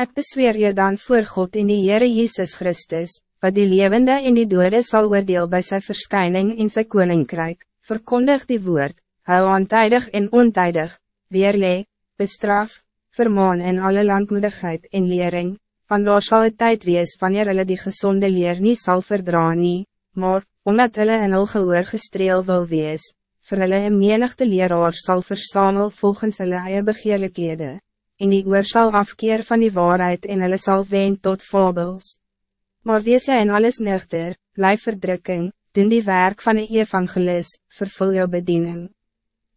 Ik bezweer je dan voor God in die Heere Jezus Christus, wat die levende in die dode zal oordeel bij zijn verschijning in zijn koninkrijk, verkondig die woord, hou aantijdig en ontijdig, weerlee, bestraf, vermaan en alle landmoedigheid en lering, want daar sal het tijd wees wanneer hulle die gezonde leer niet zal verdra nie, maar, omdat hulle in hul gehoor gestreel wil wees, vir hulle een menigte leraar sal versamel volgens hulle eie begeerlikhede en die oor sal afkeer van die waarheid en hulle sal wen tot fabels. Maar wees jy in alles nuchter, blijf verdrukking, doen die werk van die evangelis, vervul jou bediening.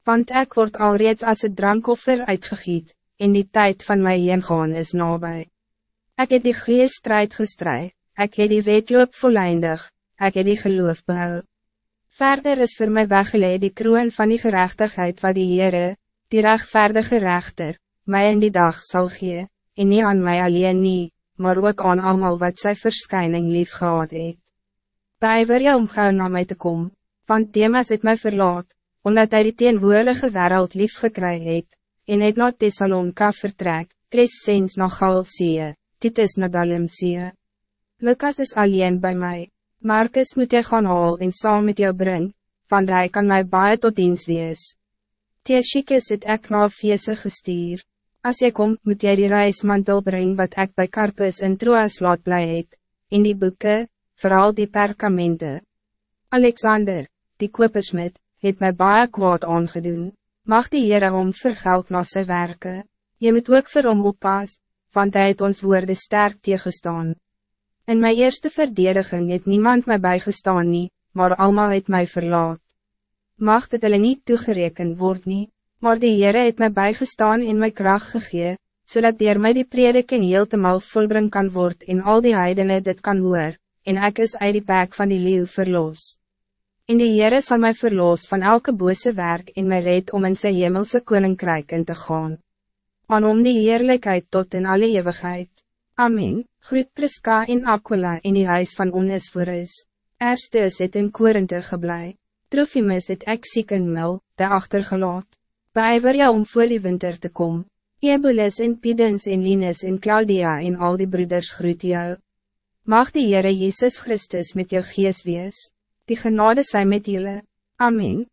Want ik word alreeds als het drankoffer uitgegiet, en die tijd van my gaan is nabij. Ik heb die goeie strijd gestrijd, ik heb die wetloop voleindig, ik heb die geloof behou. Verder is voor mij weggeleid die kroon van die gerechtigheid wat die Heere, die rechtvaardige rechter, mij in die dag zal gee, en niet aan mij alleen nie, maar ook aan allemaal wat zij verschijning lief gehad het. Bijver jou om gauw naar mij te komen, want Demas het mij verlaat, omdat hij die teenwoordige wereld lief gekry het, en het na Thessalonka vertrek, Crescens na Galsie, Titus na Dalimsie. Lucas is alleen bij mij, Marcus moet jy gaan haal en saam met jou bring, want hij kan mij baie tot diens wees. Theeschikes het ek na feese gestuur. Als jy kom, moet jy die reismantel brengen wat ik bij Carpus en Troas laat blij het, in die boeken, vooral die perkamenten. Alexander, die kopersmid, het mij baie kwaad aangedoen. Mag die Heere om vergeld na sy werke. Je moet ook vir hom oppas, want hij het ons woorde sterk tegengestaan. In mijn eerste verdediging het niemand mij bijgestaan nie, maar allemaal het mij verlaat. Mag het hulle niet toegereken word nie. Maar die Heere het mij bijgestaan in mijn kracht gegee, zodat so die mij die prediking heeltemal volbring kan worden en al die heidene dit kan hoor, en ek is uit die bek van die leeuw verloos. En die Heere zal mij verloos van elke bose werk in my red om in sy hemelse koninkrijk in te gaan. Aan om die heerlijkheid tot in alle eeuwigheid. Amen, groet Priska in Aquila in die huis van Onesphorus. Erstes het in Korinthe geblei. Trofimus het ek siek in Mil, te achtergelaat. Bijver jou om voor die winter te komen. Ebulis en Pidens en Linus en Claudia en al die broeders groet jou. Mag die Heere Jezus Christus met jou gees wees. Die genade zij met jullie. Amen.